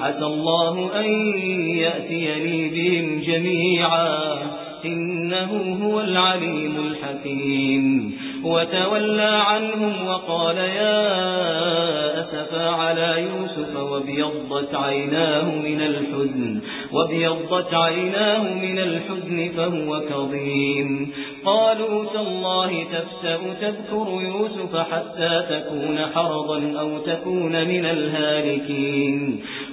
عسى الله أن يأتيني بهم جميعا. إنه هو العليم الحكيم. وتولى عنهم وقال يا أسفى على يوسف وبيضت عيناه من الحزن وبيضت عيناه من الحزن فهو كظيم. قالوا تالله تفسأ تذكر يوسف حتى تكون حرضا أو تكون من الهالكين.